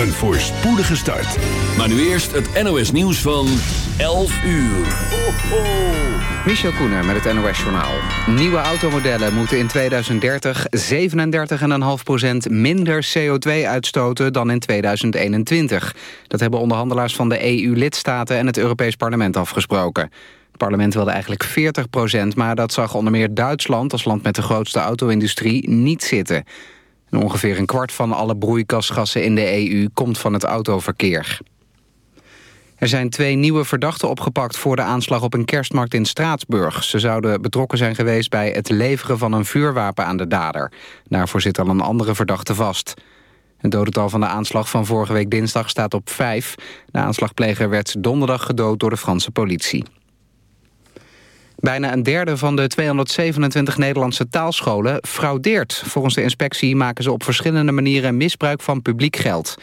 Een voorspoedige start. Maar nu eerst het NOS nieuws van 11 uur. Ho, ho. Michel Koenen met het NOS-journaal. Nieuwe automodellen moeten in 2030 37,5% minder CO2 uitstoten dan in 2021. Dat hebben onderhandelaars van de EU-lidstaten en het Europees Parlement afgesproken. Het parlement wilde eigenlijk 40% maar dat zag onder meer Duitsland... als land met de grootste auto-industrie niet zitten. Ongeveer een kwart van alle broeikasgassen in de EU komt van het autoverkeer. Er zijn twee nieuwe verdachten opgepakt voor de aanslag op een kerstmarkt in Straatsburg. Ze zouden betrokken zijn geweest bij het leveren van een vuurwapen aan de dader. Daarvoor zit al een andere verdachte vast. Het dodental van de aanslag van vorige week dinsdag staat op vijf. De aanslagpleger werd donderdag gedood door de Franse politie. Bijna een derde van de 227 Nederlandse taalscholen fraudeert. Volgens de inspectie maken ze op verschillende manieren misbruik van publiek geld.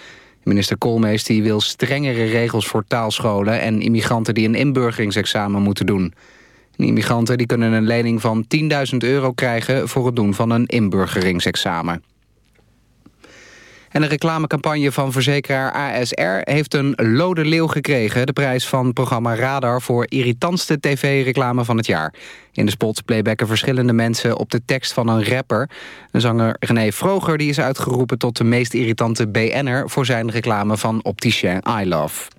Minister Koolmees wil strengere regels voor taalscholen... en immigranten die een inburgeringsexamen moeten doen. immigranten die kunnen een lening van 10.000 euro krijgen... voor het doen van een inburgeringsexamen. En de reclamecampagne van verzekeraar ASR heeft een Lode Leeuw gekregen. De prijs van programma Radar voor irritantste tv-reclame van het jaar. In de spot playbacken verschillende mensen op de tekst van een rapper. Een zanger René Vroger die is uitgeroepen tot de meest irritante BN'er... voor zijn reclame van Opticien I Love.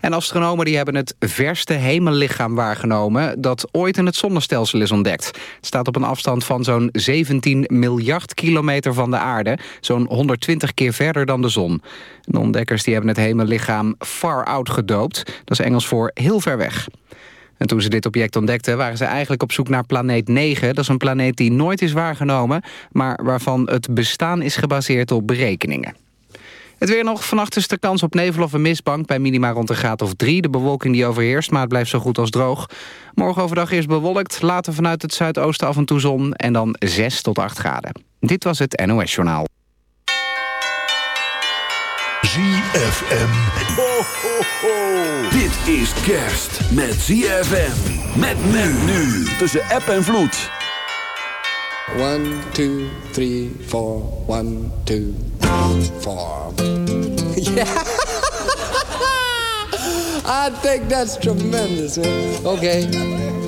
En astronomen die hebben het verste hemellichaam waargenomen... dat ooit in het zonnestelsel is ontdekt. Het staat op een afstand van zo'n 17 miljard kilometer van de aarde. Zo'n 120 keer verder dan de zon. De ontdekkers die hebben het hemellichaam Far Out gedoopt. Dat is Engels voor heel ver weg. En toen ze dit object ontdekten waren ze eigenlijk op zoek naar planeet 9. Dat is een planeet die nooit is waargenomen... maar waarvan het bestaan is gebaseerd op berekeningen. Het weer nog. Vannacht is de kans op nevel of een mistbank bij minima rond een graad of 3. De bewolking die overheerst, maar het blijft zo goed als droog. Morgen overdag eerst bewolkt, later vanuit het zuidoosten af en toe zon... en dan 6 tot 8 graden. Dit was het NOS Journaal. ZFM. Ho, ho, ho. Dit is kerst met ZFM. Met men nu. Tussen app en vloed. One, two, three, four. One, two, four. Yeah. I think that's tremendous. Man. Okay.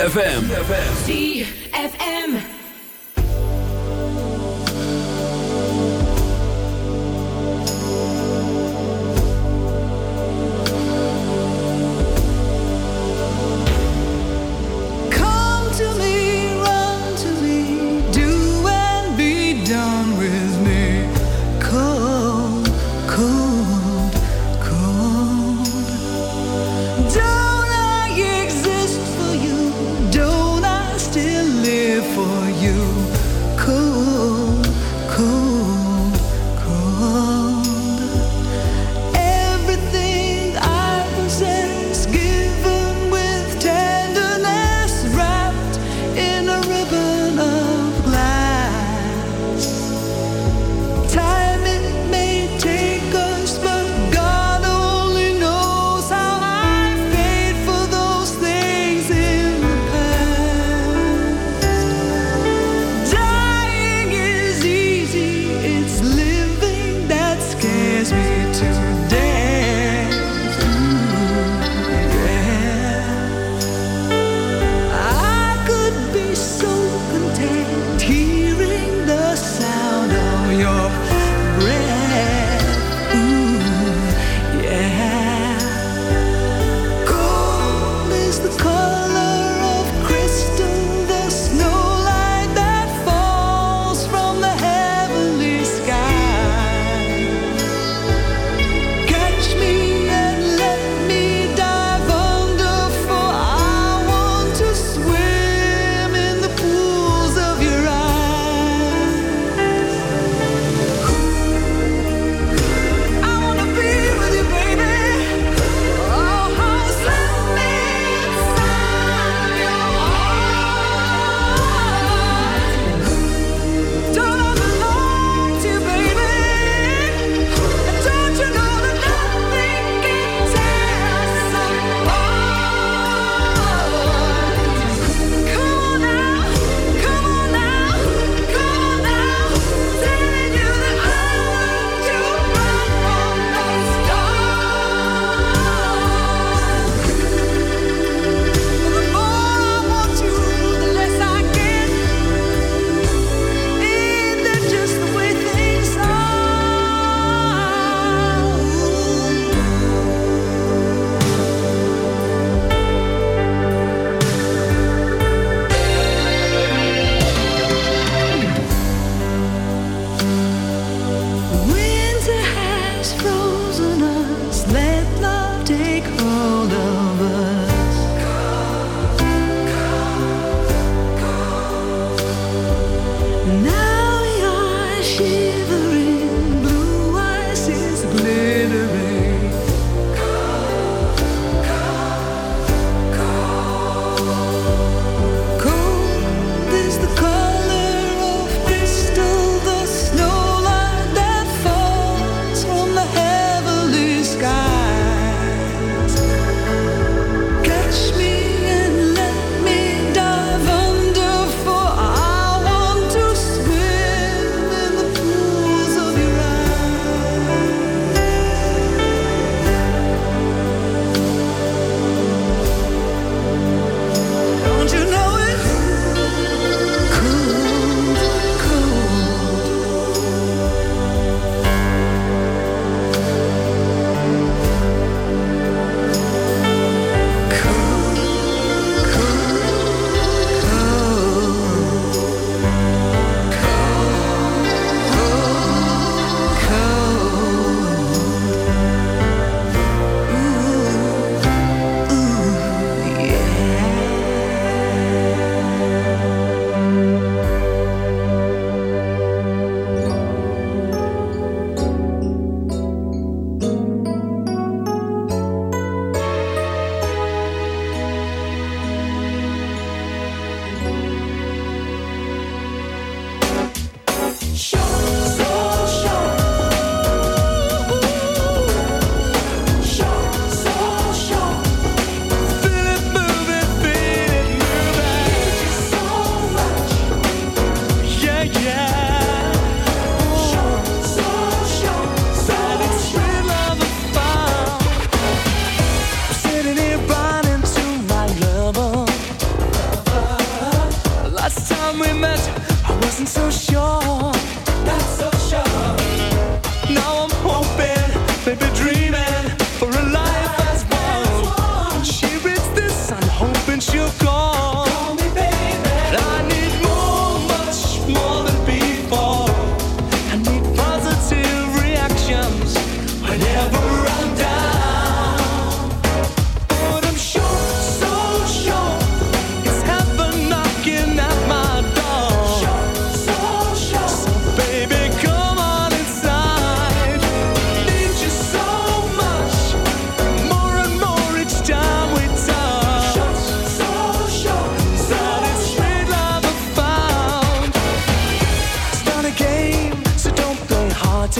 ZFM.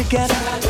together.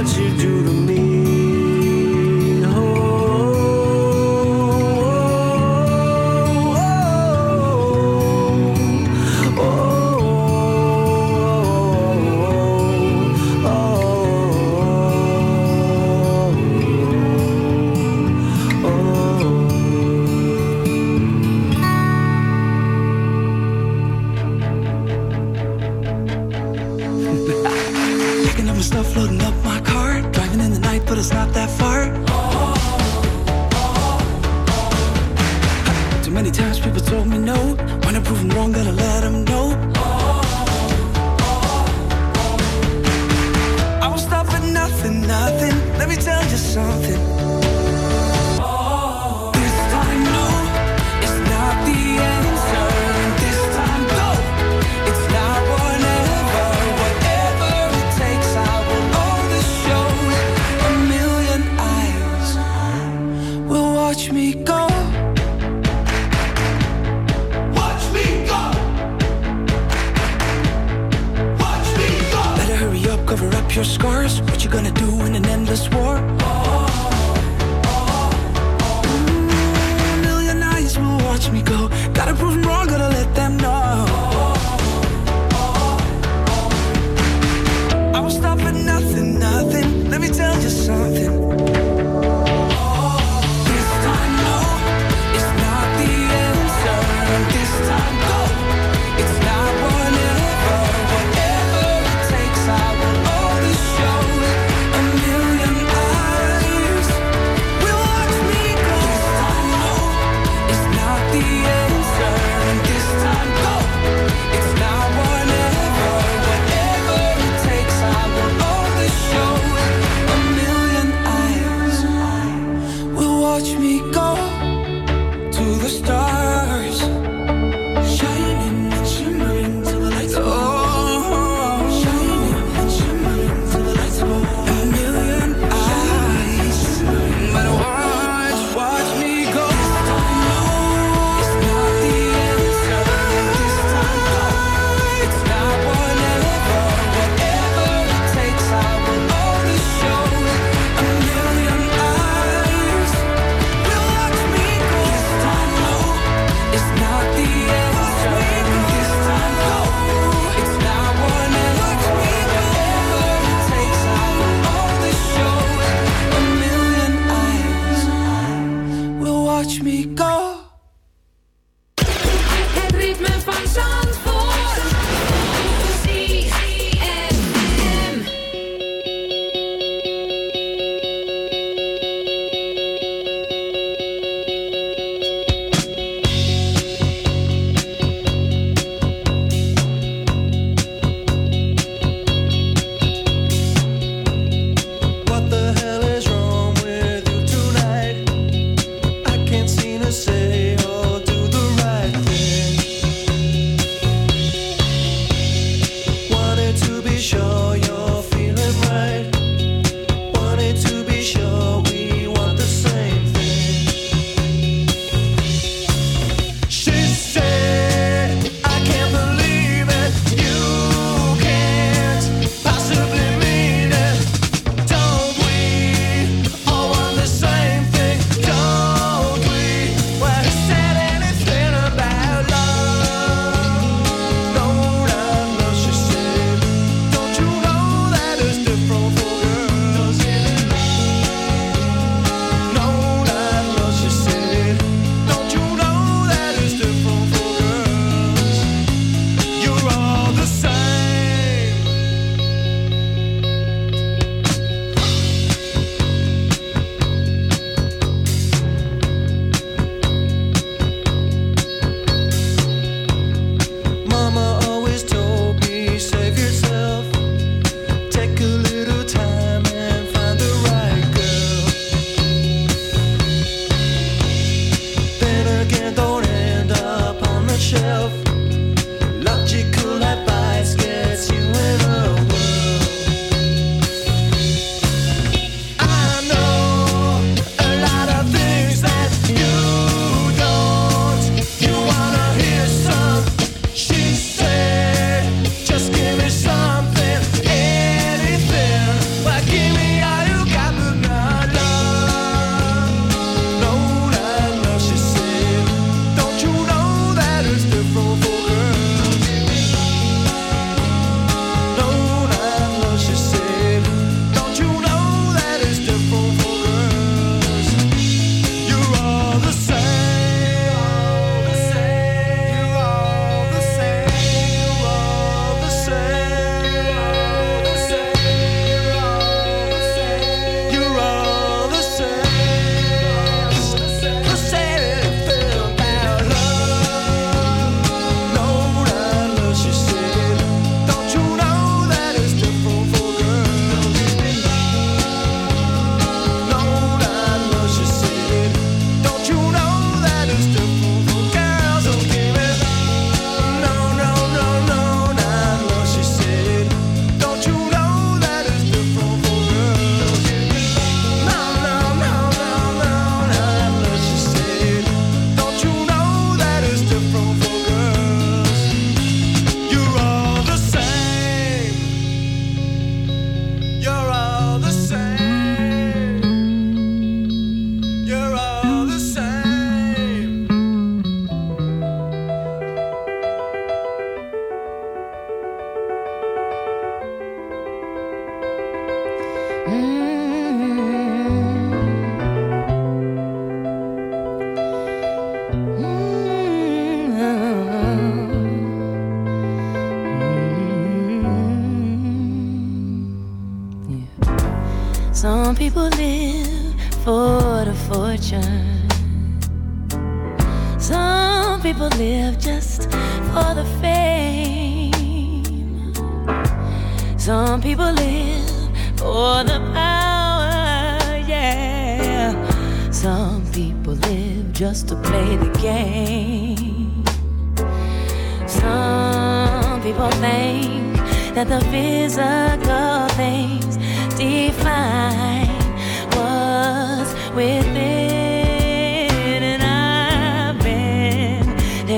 What you do.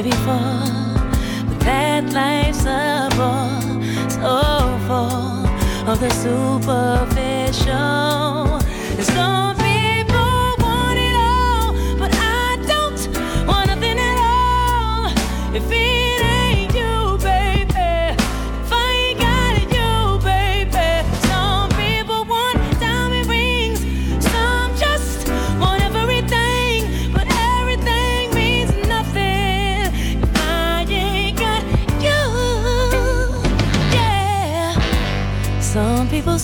before. But that life's a bore, so full of the superficial. It's so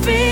Feel.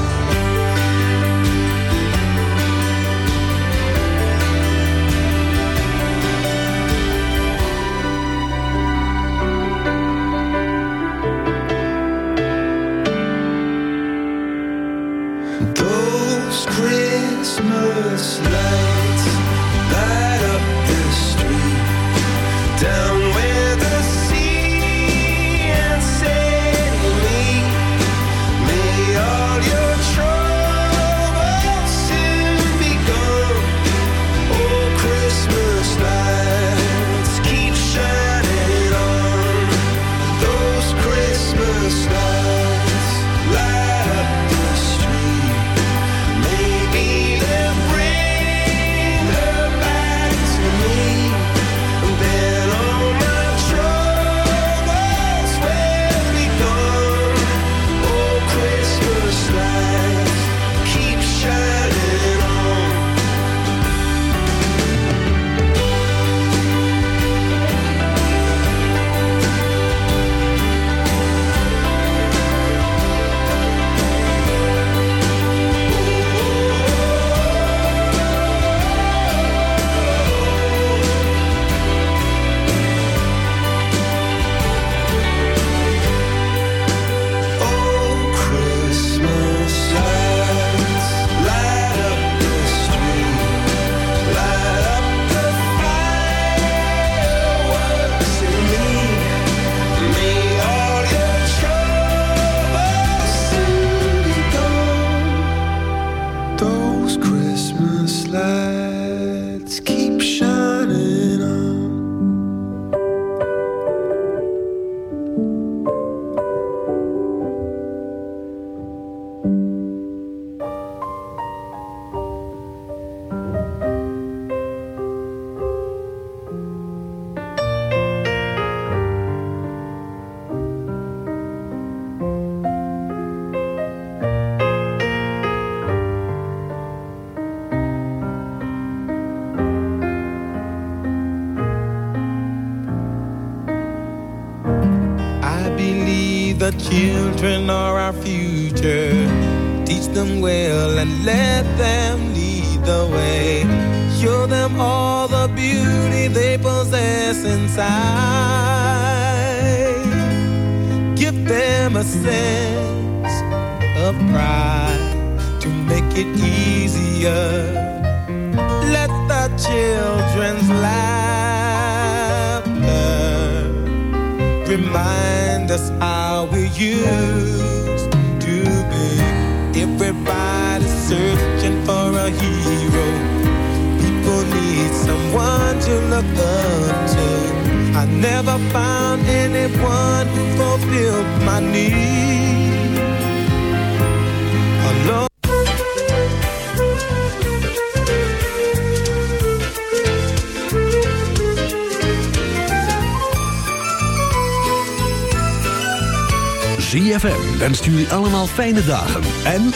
Fijne dagen en